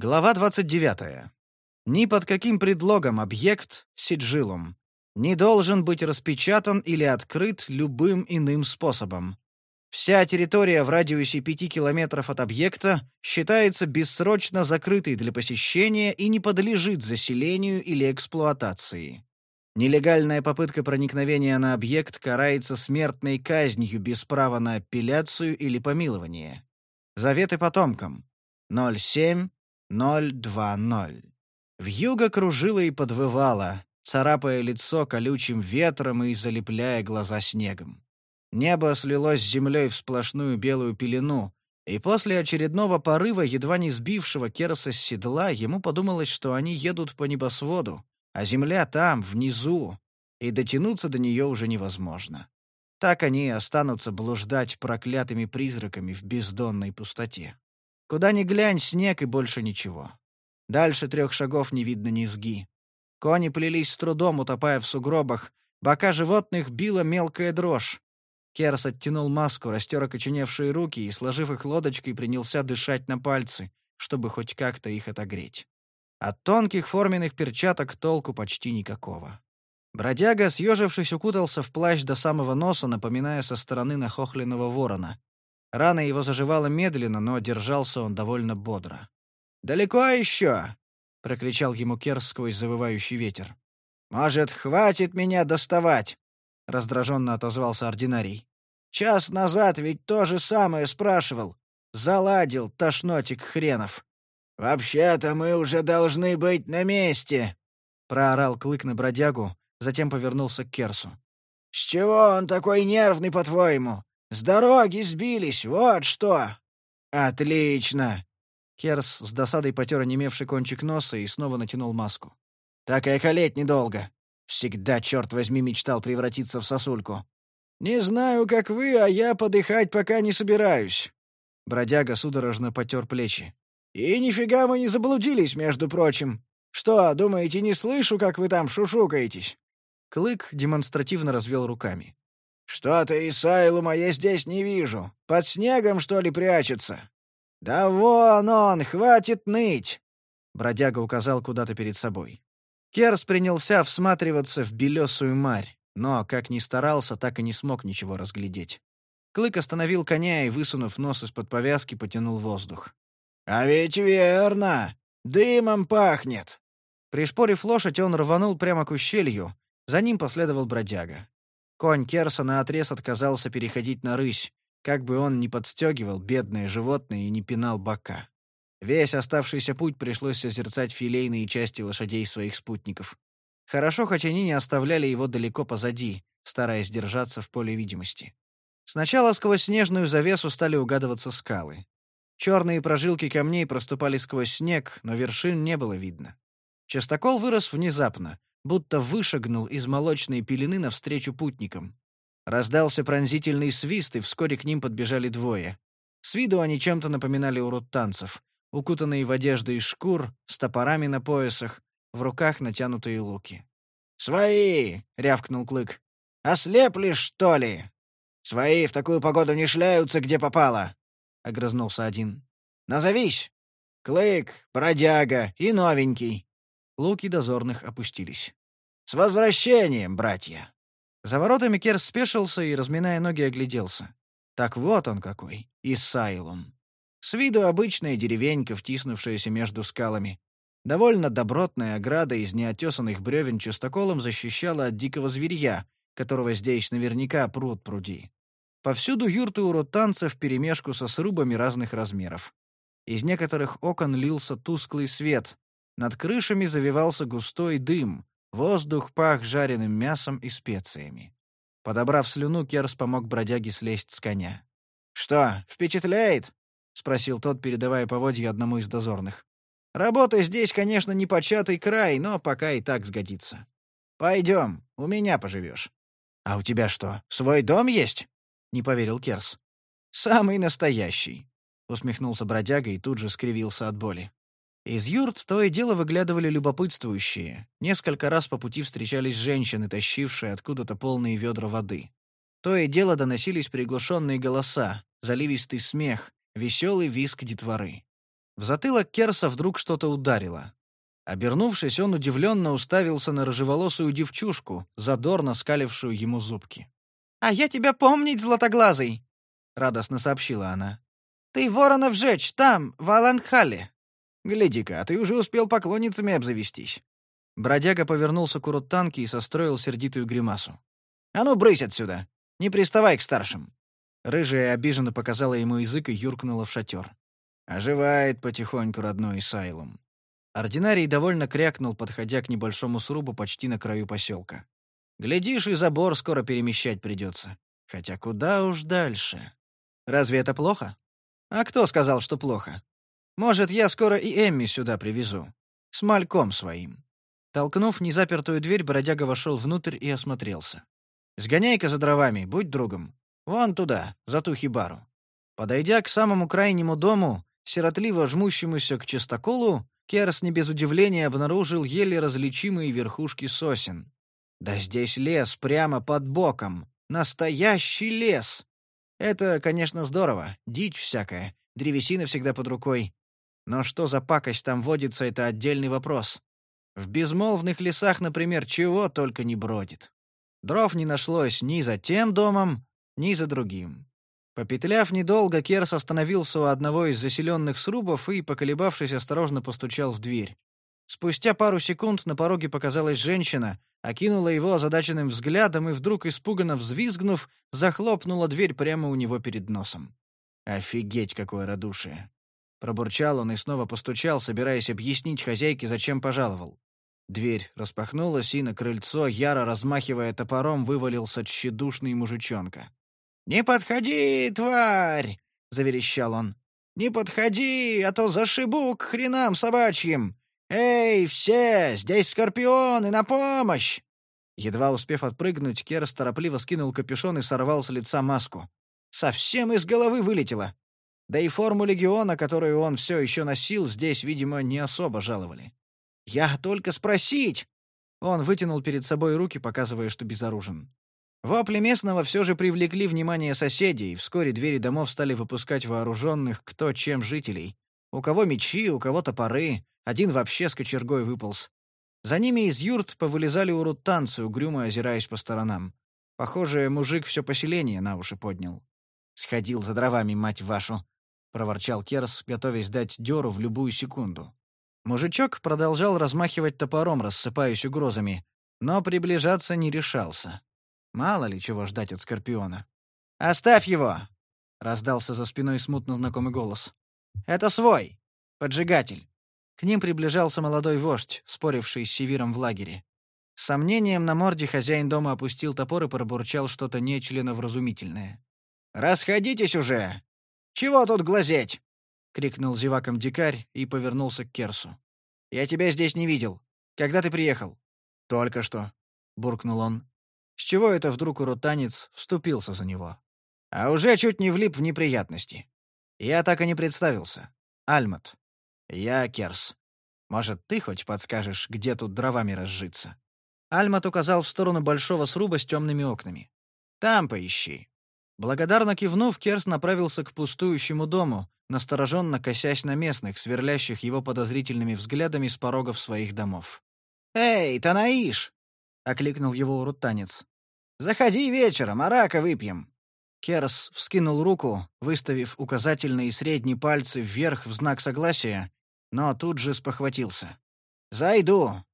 Глава 29. Ни под каким предлогом объект, сиджилум, не должен быть распечатан или открыт любым иным способом. Вся территория в радиусе 5 километров от объекта считается бессрочно закрытой для посещения и не подлежит заселению или эксплуатации. Нелегальная попытка проникновения на объект карается смертной казнью без права на апелляцию или помилование. Заветы потомкам. 07 020. Вьюга кружила и подвывала, царапая лицо колючим ветром и залепляя глаза снегом. Небо слилось с землей в сплошную белую пелену, и после очередного порыва, едва не сбившего Керса с седла, ему подумалось, что они едут по небосводу, а земля там, внизу, и дотянуться до нее уже невозможно. Так они и останутся блуждать проклятыми призраками в бездонной пустоте. Куда ни глянь, снег и больше ничего. Дальше трех шагов не видно низги. Кони плелись с трудом, утопая в сугробах, бока животных била мелкая дрожь. Керс оттянул маску, растер окоченевшие руки и, сложив их лодочкой, принялся дышать на пальцы, чтобы хоть как-то их отогреть. От тонких форменных перчаток толку почти никакого. Бродяга, съежившись, укутался в плащ до самого носа, напоминая со стороны нахохленного ворона. Рана его заживала медленно, но держался он довольно бодро. «Далеко еще?» — прокричал ему Керс сквозь завывающий ветер. «Может, хватит меня доставать?» — раздраженно отозвался ординарий. «Час назад ведь то же самое спрашивал. Заладил, тошнотик хренов». «Вообще-то мы уже должны быть на месте!» — проорал Клык на бродягу, затем повернулся к Керсу. «С чего он такой нервный, по-твоему? С дороги сбились, вот что!» «Отлично!» Керс с досадой потер онемевший кончик носа и снова натянул маску. «Так и околеть недолго. Всегда, черт возьми, мечтал превратиться в сосульку. Не знаю, как вы, а я подыхать пока не собираюсь». Бродяга судорожно потер плечи. «И нифига мы не заблудились, между прочим. Что, думаете, не слышу, как вы там шушукаетесь?» Клык демонстративно развел руками. «Что-то Исайлума я здесь не вижу. Под снегом, что ли, прячется?» «Да вон он, хватит ныть!» Бродяга указал куда-то перед собой. Керс принялся всматриваться в белесую марь, но, как ни старался, так и не смог ничего разглядеть. Клык остановил коня и, высунув нос из-под повязки, потянул воздух. «А ведь верно! Дымом пахнет!» Пришпорив лошадь, он рванул прямо к ущелью. За ним последовал бродяга. Конь Керса наотрез отказался переходить на рысь, как бы он ни подстегивал бедное животное и не пинал бока. Весь оставшийся путь пришлось созерцать филейные части лошадей своих спутников. Хорошо, хоть они не оставляли его далеко позади, стараясь держаться в поле видимости. Сначала сквозь снежную завесу стали угадываться скалы. Черные прожилки камней проступали сквозь снег, но вершин не было видно. Частокол вырос внезапно, будто вышагнул из молочной пелены навстречу путникам. Раздался пронзительный свист, и вскоре к ним подбежали двое. С виду они чем-то напоминали урод-танцев, укутанные в одежды из шкур, с топорами на поясах, в руках натянутые луки. «Свои!» — рявкнул Клык. «Ослепли, что ли?» «Свои в такую погоду не шляются, где попало!» — огрызнулся один. «Назовись! Клык, бродяга и новенький!» Луки дозорных опустились. «С возвращением, братья!» За воротами Керс спешился и, разминая ноги, огляделся. Так вот он какой, Исайлум. С виду обычная деревенька, втиснувшаяся между скалами. Довольно добротная ограда из неотесанных бревен частоколом защищала от дикого зверья, которого здесь наверняка пруд пруди. Повсюду юрты уротанцев вперемешку со срубами разных размеров. Из некоторых окон лился тусклый свет, над крышами завивался густой дым, воздух пах жареным мясом и специями. Подобрав слюну, Керс помог бродяге слезть с коня. «Что, впечатляет?» — спросил тот, передавая поводья одному из дозорных. «Работа здесь, конечно, не початый край, но пока и так сгодится. Пойдем, у меня поживешь». «А у тебя что, свой дом есть?» — не поверил Керс. «Самый настоящий», — усмехнулся бродяга и тут же скривился от боли. Из юрт то и дело выглядывали любопытствующие. Несколько раз по пути встречались женщины, тащившие откуда-то полные ведра воды. То и дело доносились приглушенные голоса, заливистый смех, веселый визг детворы. В затылок Керса вдруг что-то ударило. Обернувшись, он удивленно уставился на рыжеволосую девчушку, задорно скалившую ему зубки. «А я тебя помнить, златоглазый!» — радостно сообщила она. «Ты ворона вжечь там, в Аланхале!» «Гляди-ка, а ты уже успел поклонницами обзавестись!» Бродяга повернулся к урутанке и состроил сердитую гримасу. «А ну, брысь отсюда! Не приставай к старшим!» Рыжая обиженно показала ему язык и юркнула в шатер. Оживает потихоньку родной Исайлум. Ординарий довольно крякнул, подходя к небольшому срубу почти на краю поселка. Глядишь, и забор скоро перемещать придется. Хотя куда уж дальше? Разве это плохо? А кто сказал, что плохо? Может, я скоро и Эмми сюда привезу. С мальком своим. Толкнув незапертую дверь, бродяга вошел внутрь и осмотрелся. «Сгоняй-ка за дровами, будь другом. Вон туда, за ту хибару». Подойдя к самому крайнему дому, сиротливо жмущемуся к чистоколу, Керс не без удивления обнаружил еле различимые верхушки сосен. Да здесь лес прямо под боком. Настоящий лес. Это, конечно, здорово, дичь всякая, древесина всегда под рукой. Но что за пакость там водится, это отдельный вопрос. В безмолвных лесах, например, чего только не бродит. Дров не нашлось ни за тем домом, ни за другим. Попетляв недолго, Керс остановился у одного из заселенных срубов и, поколебавшись, осторожно постучал в дверь. Спустя пару секунд на пороге показалась женщина, окинула его озадаченным взглядом и вдруг, испуганно взвизгнув, захлопнула дверь прямо у него перед носом. «Офигеть, какое радушие!» Пробурчал он и снова постучал, собираясь объяснить хозяйке, зачем пожаловал. Дверь распахнулась, и на крыльцо, яро размахивая топором, вывалился тщедушный мужичонка. «Не подходи, тварь!» — заверещал он. «Не подходи, а то зашибу к хренам собачьим! Эй, все, здесь скорпионы, на помощь!» Едва успев отпрыгнуть, Керс торопливо скинул капюшон и сорвал с лица маску. Совсем из головы вылетело. Да и форму легиона, которую он все еще носил, здесь, видимо, не особо жаловали. «Я только спросить!» Он вытянул перед собой руки, показывая, что безоружен. Вопли местного все же привлекли внимание соседей, и вскоре двери домов стали выпускать вооруженных кто чем жителей. У кого мечи, у кого топоры, один вообще с кочергой выполз. За ними из юрт повылезали урутанцы, угрюмо озираясь по сторонам. Похоже, мужик все поселение на уши поднял. «Сходил за дровами, мать вашу!» — проворчал Керс, готовясь дать дёру в любую секунду. Мужичок продолжал размахивать топором, рассыпаясь угрозами, но приближаться не решался. Мало ли чего ждать от Скорпиона. «Оставь его!» — раздался за спиной смутно знакомый голос. «Это свой! Поджигатель!» К ним приближался молодой вождь, споривший с Севиром в лагере. С сомнением на морде хозяин дома опустил топор и пробурчал что-то нечленовразумительное. «Расходитесь уже! Чего тут глазеть?» — крикнул зеваком дикарь и повернулся к Керсу. «Я тебя здесь не видел. Когда ты приехал?» «Только что», — буркнул он. С чего это вдруг уротанец вступился за него? А уже чуть не влип в неприятности. Я так и не представился. Альмат. Я Керс. Может, ты хоть подскажешь, где тут дровами разжиться?» Альмат указал в сторону большого сруба с темными окнами. «Там поищи». Благодарно кивнув, Керс направился к пустующему дому, настороженно косясь на местных, сверлящих его подозрительными взглядами с порогов своих домов. «Эй, Танаиш!» — окликнул его урутанец. «Заходи вечером, арака выпьем». Керс вскинул руку, выставив указательный и средний пальцы вверх в знак согласия, но тут же спохватился. «Зайду».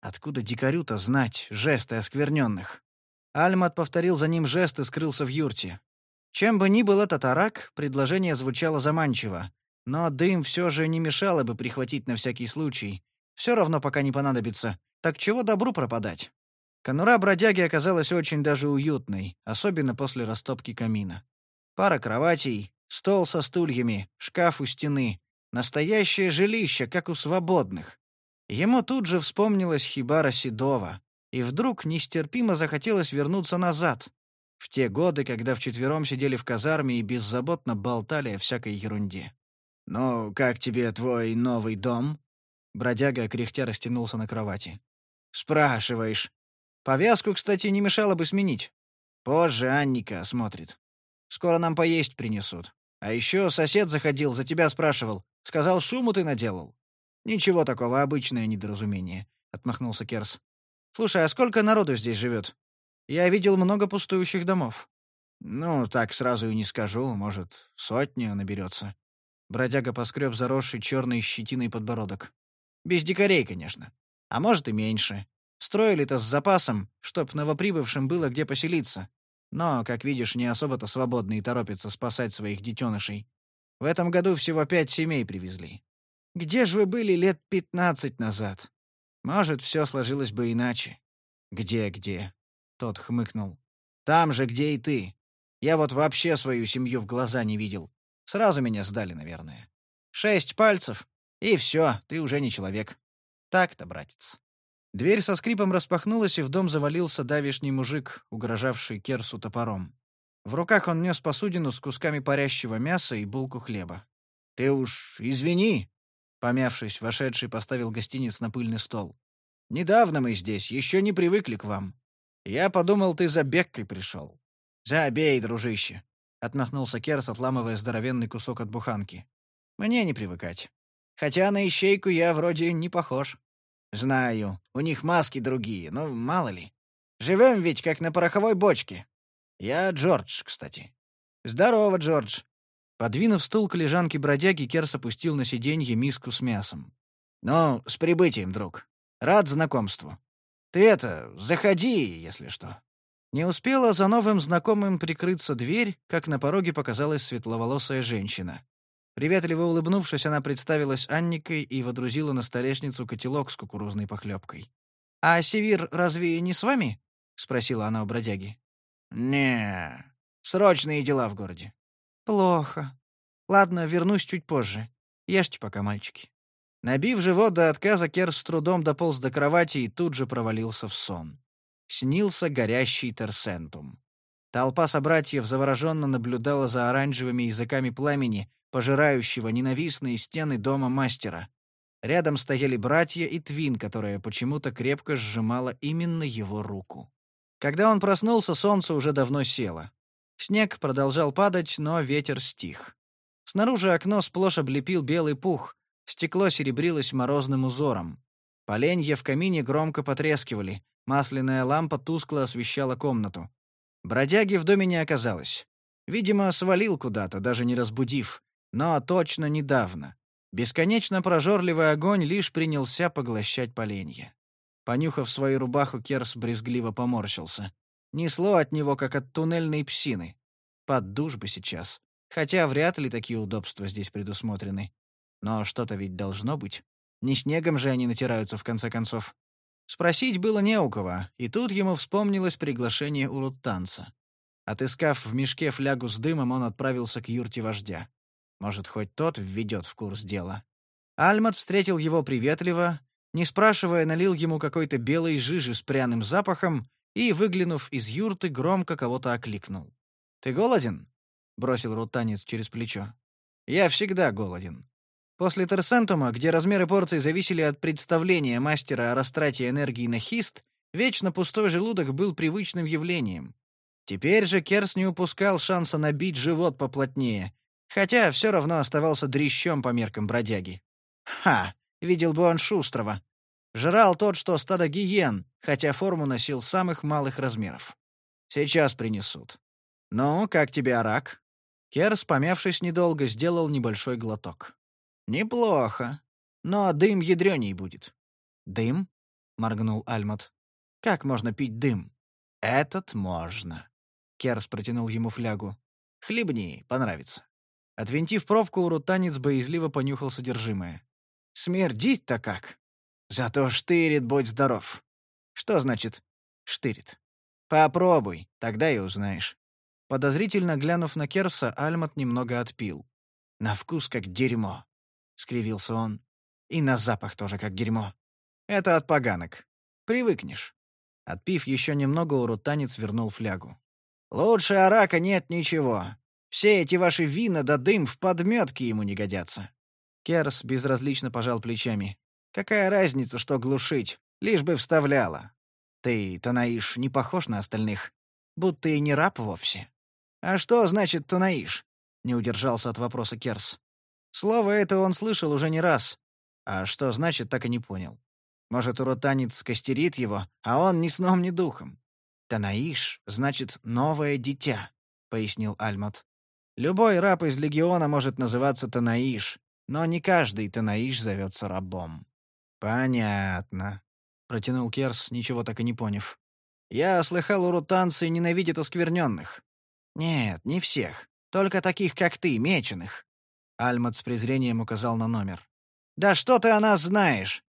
Откуда дикарю-то знать жесты оскверненных? Альмат повторил за ним жест и скрылся в юрте. Чем бы ни был этот арак, предложение звучало заманчиво, но дым все же не мешало бы прихватить на всякий случай. Все равно пока не понадобится. Так чего добру пропадать? Конура бродяги оказалась очень даже уютной, особенно после растопки камина. Пара кроватей, стол со стульями, шкаф у стены. Настоящее жилище, как у свободных. Ему тут же вспомнилась хибара Седова, и вдруг нестерпимо захотелось вернуться назад, в те годы, когда вчетвером сидели в казарме и беззаботно болтали о всякой ерунде. «Ну, как тебе твой новый дом?» Бродяга кряхтя растянулся на кровати. «Спрашиваешь. Повязку, кстати, не мешало бы сменить. Позже Анника осмотрит. Скоро нам поесть принесут. А еще сосед заходил, за тебя спрашивал. Сказал, шуму ты наделал. Ничего такого, обычное недоразумение, отмахнулся Керс. Слушай, а сколько народу здесь живет? Я видел много пустующих домов. Ну, так сразу и не скажу, может, сотня наберется. Бродяга поскреб заросший черной щетиной подбородок. Без дикарей, конечно. А может и меньше. Строили-то с запасом, чтоб новоприбывшим было где поселиться. Но, как видишь, не особо-то свободные торопятся спасать своих детенышей. В этом году всего пять семей привезли. Где же вы были лет пятнадцать назад? Может, все сложилось бы иначе. Где-где? Тот хмыкнул. Там же, где и ты. Я вот вообще свою семью в глаза не видел. Сразу меня сдали, наверное. Шесть пальцев, и все, ты уже не человек. Так-то, братец. Дверь со скрипом распахнулась, и в дом завалился давишний мужик, угрожавший Керсу топором. В руках он нес посудину с кусками парящего мяса и булку хлеба. «Ты уж извини!» Помявшись, вошедший поставил гостиниц на пыльный стол. «Недавно мы здесь, еще не привыкли к вам. Я подумал, ты за Беккой пришел». «Забей, дружище!» — отмахнулся Керс, отламывая здоровенный кусок от буханки. «Мне не привыкать. Хотя на ищейку я вроде не похож». «Знаю, у них маски другие, но мало ли. Живем ведь как на пороховой бочке. Я Джордж, кстати». «Здорово, Джордж». Подвинув стул к лежанке бродяги, Керс опустил на сиденье миску с мясом. «Ну, с прибытием, друг. Рад знакомству. Ты это, заходи, если что». Не успела за новым знакомым прикрыться дверь, как на пороге показалась светловолосая женщина. Приветливо улыбнувшись, она представилась Анникой и водрузила на столешницу котелок с кукурузной похлебкой. «А Севир разве не с вами?» — спросила она у бродяги. не Срочные дела в городе». «Плохо. Ладно, вернусь чуть позже. Ешьте пока, мальчики». Набив живот до отказа, Кер с трудом дополз до кровати и тут же провалился в сон. Снился горящий Терсентум. Толпа собратьев завороженно наблюдала за оранжевыми языками пламени, пожирающего ненавистные стены дома мастера. Рядом стояли братья и Твин, которая почему-то крепко сжимала именно его руку. Когда он проснулся, солнце уже давно село. Снег продолжал падать, но ветер стих. Снаружи окно сплошь облепил белый пух, стекло серебрилось морозным узором. Поленья в камине громко потрескивали, масляная лампа тускло освещала комнату. Бродяги в доме не оказалось. Видимо, свалил куда-то, даже не разбудив. Но точно недавно. Бесконечно прожорливый огонь лишь принялся поглощать поленья. Понюхав свою рубаху, Керс брезгливо поморщился. Несло от него, как от туннельной псины. Под душ бы сейчас. Хотя вряд ли такие удобства здесь предусмотрены. Но что-то ведь должно быть. Не снегом же они натираются, в конце концов. Спросить было не у кого, и тут ему вспомнилось приглашение у Руттанца. Отыскав в мешке флягу с дымом, он отправился к юрте вождя. Может, хоть тот введет в курс дела. Альмат встретил его приветливо, не спрашивая, налил ему какой-то белой жижи с пряным запахом и, выглянув из юрты, громко кого-то окликнул. «Ты голоден?» — бросил рутанец через плечо. «Я всегда голоден». После Терсентума, где размеры порций зависели от представления мастера о растрате энергии на хист, вечно пустой желудок был привычным явлением. Теперь же Керс не упускал шанса набить живот поплотнее, Хотя все равно оставался дрищом по меркам бродяги. Ха! Видел бы он Шустрого. Жрал тот, что стадо гиен, хотя форму носил самых малых размеров. Сейчас принесут. «Ну, как тебе арак?» Керс, помявшись недолго, сделал небольшой глоток. «Неплохо. Но дым ядрёней будет». «Дым?» — моргнул Альмат. «Как можно пить дым?» «Этот можно». Керс протянул ему флягу. «Хлебни, понравится». Отвинтив пробку, урутанец боязливо понюхал содержимое. «Смердит-то как! Зато штырит, будь здоров!» «Что значит «штырит»?» «Попробуй, тогда и узнаешь». Подозрительно глянув на Керса, Альмат немного отпил. «На вкус как дерьмо», — скривился он. «И на запах тоже как дерьмо. Это от поганок. Привыкнешь». Отпив еще немного, урутанец вернул флягу. «Лучше арака нет ничего. Все эти ваши вина да дым в подметке ему не годятся». Керс безразлично пожал плечами. «Какая разница, что глушить, лишь бы вставляла. Ты, Танаиш, не похож на остальных, будто и не раб вовсе». «А что значит Танаиш?» — не удержался от вопроса Керс. Слово это он слышал уже не раз. А что значит, так и не понял. Может, уротанец костерит его, а он ни сном, ни духом. «Танаиш — значит «новое дитя», — пояснил Альмот. «Любой раб из легиона может называться Танаиш, но не каждый Танаиш зовется рабом». «Понятно», — протянул Керс, ничего так и не поняв. «Я слыхал, урутанцы ненавидят оскверненных». «Нет, не всех. Только таких, как ты, меченых». Альмот с презрением указал на номер. «Да что ты о нас знаешь?»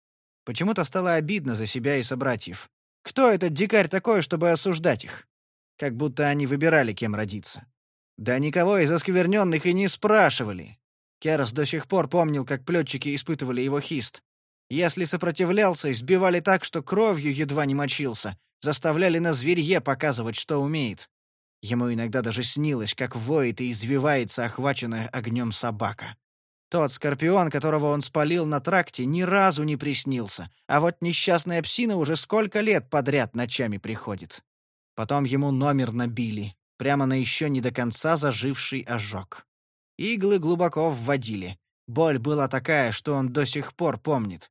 Почему-то стало обидно за себя и собратьев. Кто этот дикарь такой, чтобы осуждать их? Как будто они выбирали, кем родиться. Да никого из оскверненных и не спрашивали. Керас до сих пор помнил, как плетчики испытывали его хист. Если сопротивлялся, избивали так, что кровью едва не мочился, заставляли на зверье показывать, что умеет. Ему иногда даже снилось, как воет и извивается охваченная огнем собака. Тот скорпион, которого он спалил на тракте, ни разу не приснился, а вот несчастная псина уже сколько лет подряд ночами приходит. Потом ему номер набили, прямо на еще не до конца заживший ожог. Иглы глубоко вводили. Боль была такая, что он до сих пор помнит.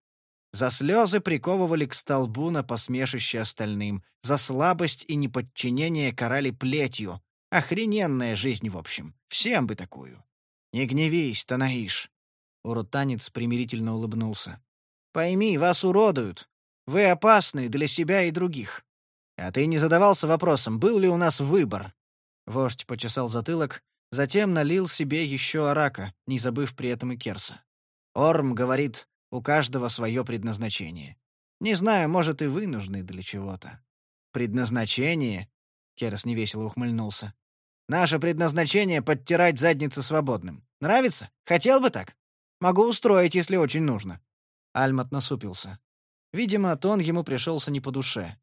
За слезы приковывали к столбу на посмешище остальным, за слабость и неподчинение карали плетью. Охрененная жизнь, в общем. Всем бы такую. «Не гневись, Танаиш!» Урутанец примирительно улыбнулся. «Пойми, вас уродуют. Вы опасны для себя и других. А ты не задавался вопросом, был ли у нас выбор?» Вождь почесал затылок, затем налил себе еще арака, не забыв при этом и керса. Орм говорит, у каждого свое предназначение. Не знаю, может, и вы нужны для чего-то. Предназначение? Керс невесело ухмыльнулся. Наше предназначение — подтирать задницы свободным. Нравится? Хотел бы так? Могу устроить, если очень нужно». Альмат насупился. Видимо, тон ему пришелся не по душе.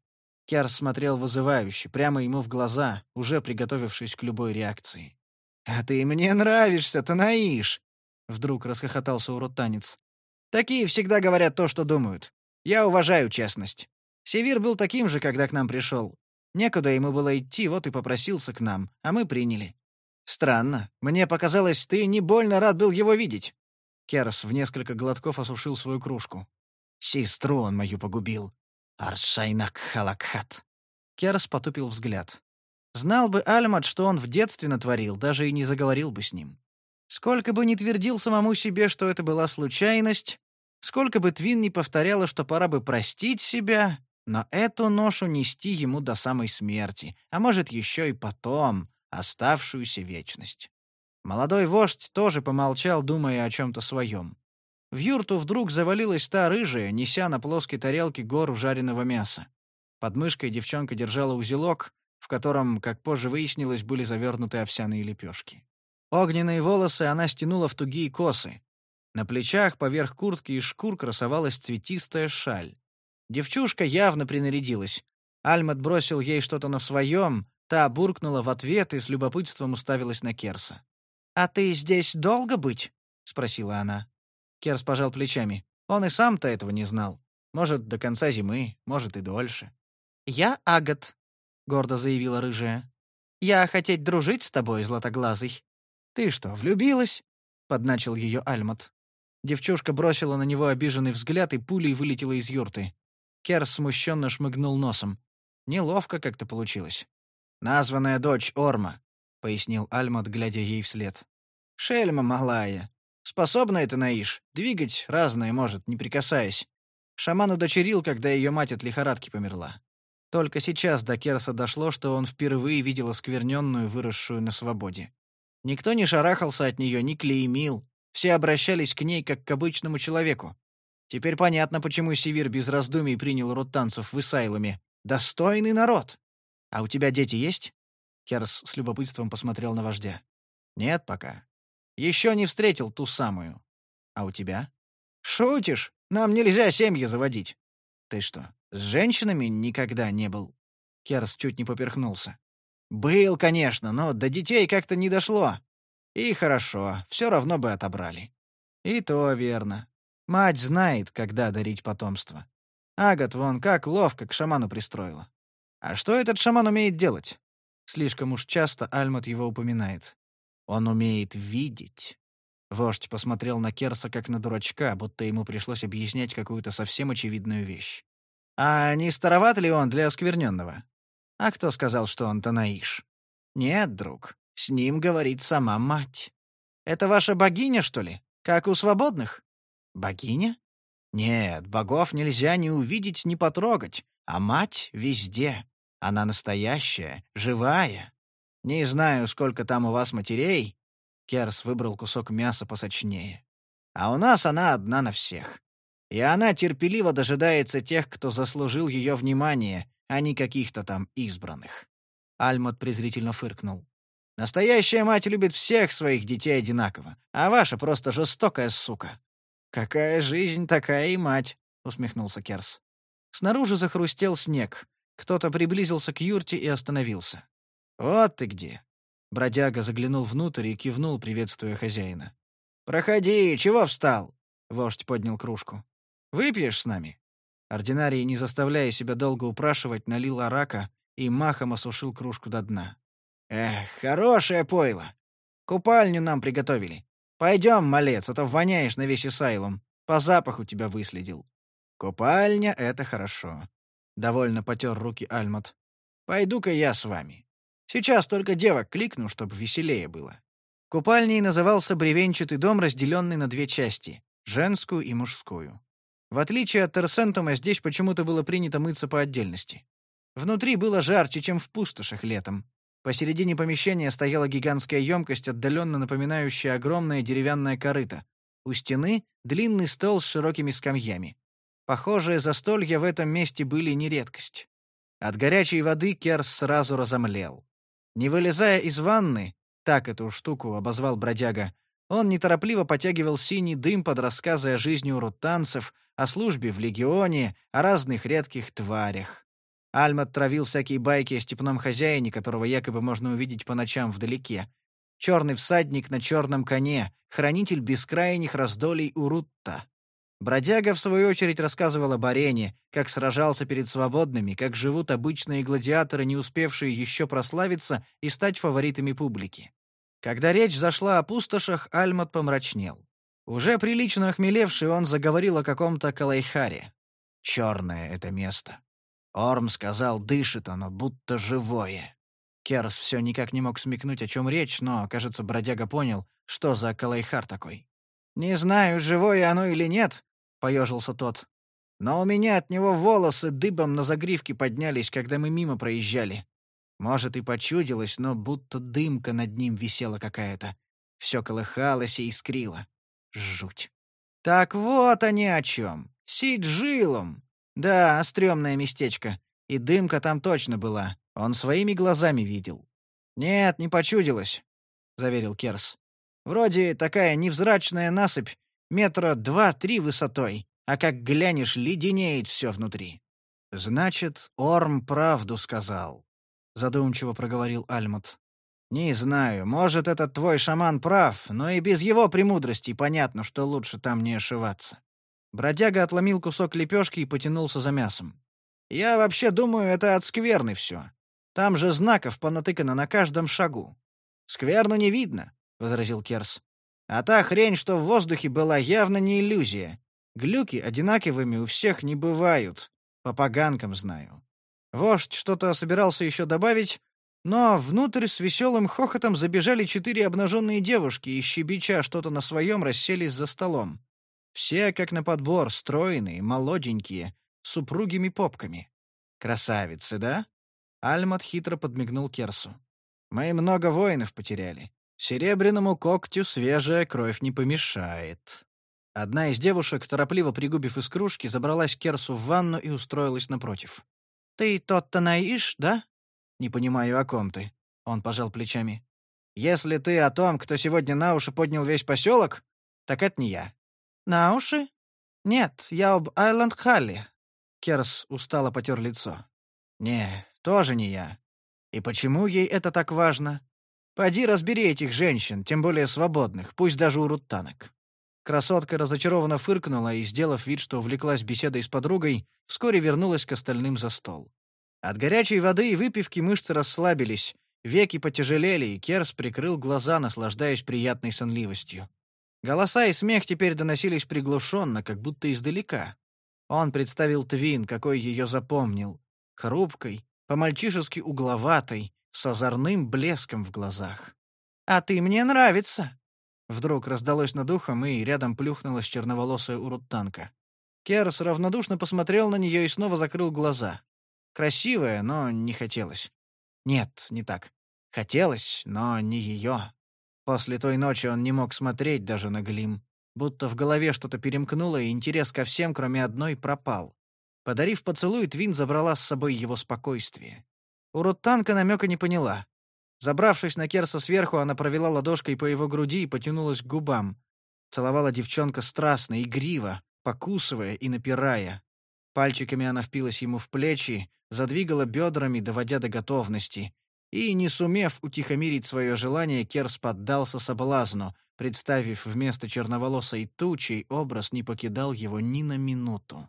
Кер смотрел вызывающе, прямо ему в глаза, уже приготовившись к любой реакции. «А ты мне нравишься, Танаиш!» Вдруг расхохотался урод-танец. «Такие всегда говорят то, что думают. Я уважаю честность. Севир был таким же, когда к нам пришел. Некуда ему было идти, вот и попросился к нам, а мы приняли. Странно. Мне показалось, ты не больно рад был его видеть. Керс в несколько глотков осушил свою кружку. Сестру он мою погубил. Аршайнак Халакхат. Керс потупил взгляд. Знал бы Альмат, что он в детстве натворил, даже и не заговорил бы с ним. Сколько бы ни твердил самому себе, что это была случайность, сколько бы Твин не повторяла, что пора бы простить себя, но эту ношу нести ему до самой смерти, а может, еще и потом, оставшуюся вечность. Молодой вождь тоже помолчал, думая о чем-то своем. В юрту вдруг завалилась та рыжая, неся на плоской тарелке гору жареного мяса. Под мышкой девчонка держала узелок, в котором, как позже выяснилось, были завернуты овсяные лепешки. Огненные волосы она стянула в тугие косы. На плечах поверх куртки и шкур красовалась цветистая шаль. Девчушка явно принарядилась. Альмат бросил ей что-то на своем, та буркнула в ответ и с любопытством уставилась на Керса. «А ты здесь долго быть?» — спросила она. Керс пожал плечами. Он и сам-то этого не знал. Может, до конца зимы, может и дольше. «Я Агат», — гордо заявила рыжая. «Я хотеть дружить с тобой, златоглазый». «Ты что, влюбилась?» — подначил ее Альмат. Девчушка бросила на него обиженный взгляд и пулей вылетела из юрты. Кер смущенно шмыгнул носом. Неловко как-то получилось. «Названная дочь Орма», — пояснил Альмат, глядя ей вслед. «Шельма малая. Способна это Наиш. Двигать разное может, не прикасаясь. Шаман удочерил, когда ее мать от лихорадки померла. Только сейчас до Керса дошло, что он впервые видел оскверненную, выросшую на свободе. Никто не шарахался от нее, не клеймил. Все обращались к ней, как к обычному человеку. Теперь понятно, почему Севир без раздумий принял род танцев в Исайлуме. Достойный народ. А у тебя дети есть? Керс с любопытством посмотрел на вождя. Нет пока. Еще не встретил ту самую. А у тебя? Шутишь? Нам нельзя семьи заводить. Ты что, с женщинами никогда не был? Керс чуть не поперхнулся. Был, конечно, но до детей как-то не дошло. И хорошо, все равно бы отобрали. И то верно. Мать знает, когда дарить потомство. Агат вон как ловко к шаману пристроила. А что этот шаман умеет делать? Слишком уж часто Альмат его упоминает. Он умеет видеть. Вождь посмотрел на Керса как на дурачка, будто ему пришлось объяснять какую-то совсем очевидную вещь. «А не староват ли он для оскверненного? А кто сказал, что он Танаиш?» «Нет, друг, с ним говорит сама мать. Это ваша богиня, что ли? Как у свободных?» «Богиня?» «Нет, богов нельзя ни увидеть, ни потрогать, а мать везде. Она настоящая, живая. Не знаю, сколько там у вас матерей, Керс выбрал кусок мяса посочнее. «А у нас она одна на всех. И она терпеливо дожидается тех, кто заслужил ее внимание, а не каких-то там избранных». Альмот презрительно фыркнул. «Настоящая мать любит всех своих детей одинаково, а ваша просто жестокая сука». «Какая жизнь, такая и мать», — усмехнулся Керс. Снаружи захрустел снег. Кто-то приблизился к юрте и остановился. «Вот ты где. Бродяга заглянул внутрь и кивнул, приветствуя хозяина. «Проходи, чего встал?» — вождь поднял кружку. «Выпьешь с нами?» Ординарий, не заставляя себя долго упрашивать, налил арака и махом осушил кружку до дна. «Эх, хорошее пойло! Купальню нам приготовили. Пойдем, малец, а то воняешь на весь Исайлум. По запаху тебя выследил». «Купальня — это хорошо», — довольно потер руки Альмот. «Пойду-ка я с вами». Сейчас только девок кликну, чтобы веселее было. Купальней назывался бревенчатый дом, разделенный на две части — женскую и мужскую. В отличие от Терсентума, здесь почему-то было принято мыться по отдельности. Внутри было жарче, чем в пустошах летом. Посередине помещения стояла гигантская емкость, отдаленно напоминающая огромное деревянное корыто. У стены — длинный стол с широкими скамьями. Похожие застолья в этом месте были не редкость. От горячей воды Керс сразу разомлел. Не вылезая из ванны, так эту штуку обозвал бродяга, он неторопливо потягивал синий дым под рассказы о жизни урутанцев, о службе в легионе, о разных редких тварях. Альмат травил всякие байки о степном хозяине, которого якобы можно увидеть по ночам вдалеке. Черный всадник на черном коне, хранитель бескрайних раздолей Урутта. Бродяга, в свою очередь, рассказывал об арене, как сражался перед свободными, как живут обычные гладиаторы, не успевшие еще прославиться и стать фаворитами публики. Когда речь зашла о пустошах, Альмат помрачнел. Уже прилично охмелевший, он заговорил о каком-то Калайхаре. «Черное это место». Орм сказал, дышит оно, будто живое. Керс все никак не мог смекнуть, о чем речь, но, кажется, бродяга понял, что за Калайхар такой. «Не знаю, живое оно или нет», — поежился тот. «Но у меня от него волосы дыбом на загривке поднялись, когда мы мимо проезжали. Может, и почудилось, но будто дымка над ним висела какая-то. Все колыхалось и искрило. Жуть. Так вот они о чем. Сиджилом. Да, стрёмное местечко. И дымка там точно была. Он своими глазами видел. «Нет, не почудилось», — заверил Керс. «Вроде такая невзрачная насыпь, метра два-три высотой, а как глянешь, леденеет все внутри. «Значит, Орм правду сказал», — задумчиво проговорил Альмут. «Не знаю, может, этот твой шаман прав, но и без его премудрости понятно, что лучше там не ошиваться». Бродяга отломил кусок лепешки и потянулся за мясом. «Я вообще думаю, это от скверны все. Там же знаков понатыкано на каждом шагу». «Скверну не видно», — возразил Керс. А та хрень, что в воздухе была, явно не иллюзия. Глюки одинаковыми у всех не бывают. По поганкам знаю. Вождь что-то собирался еще добавить, но внутрь с веселым хохотом забежали четыре обнаженные девушки и, щебеча что-то на своем, расселись за столом. Все, как на подбор, стройные, молоденькие, с упругими попками. Красавицы, да? Альмат хитро подмигнул Керсу. Мы много воинов потеряли. Серебряному когтю свежая кровь не помешает. Одна из девушек, торопливо пригубив из кружки, забралась Керсу в ванну и устроилась напротив. «Ты тот-то наиш, да?» «Не понимаю, о ком ты?» Он пожал плечами. «Если ты о том, кто сегодня на уши поднял весь поселок, так это не я». «На уши? Нет, я об Айленд Халли». Керс устало потер лицо. «Не, тоже не я. И почему ей это так важно? Пойди разбери этих женщин, тем более свободных, пусть даже у руттанок». Красотка разочарованно фыркнула и, сделав вид, что увлеклась беседой с подругой, вскоре вернулась к остальным за стол. От горячей воды и выпивки мышцы расслабились, веки потяжелели, и Керс прикрыл глаза, наслаждаясь приятной сонливостью. Голоса и смех теперь доносились приглушенно, как будто издалека. Он представил Твин, какой ее запомнил. Хрупкой, по-мальчишески угловатой, с озорным блеском в глазах. «А ты мне нравится!» Вдруг раздалось над ухом, и рядом плюхнулась черноволосая урутанка. Керс равнодушно посмотрел на нее и снова закрыл глаза. Красивая, но не хотелось. Нет, не так. Хотелось, но не ее. После той ночи он не мог смотреть даже на Глим. Будто в голове что-то перемкнуло, и интерес ко всем, кроме одной, пропал. Подарив поцелуй, Твин забрала с собой его спокойствие. Урутанка намека не поняла. Забравшись на Керса сверху, она провела ладошкой по его груди и потянулась к губам. Целовала девчонка страстно, игриво, покусывая и напирая. Пальчиками она впилась ему в плечи, задвигала бедрами, доводя до готовности. И, не сумев утихомирить свое желание, Керс поддался соблазну, представив вместо черноволосой тучи, образ не покидал его ни на минуту.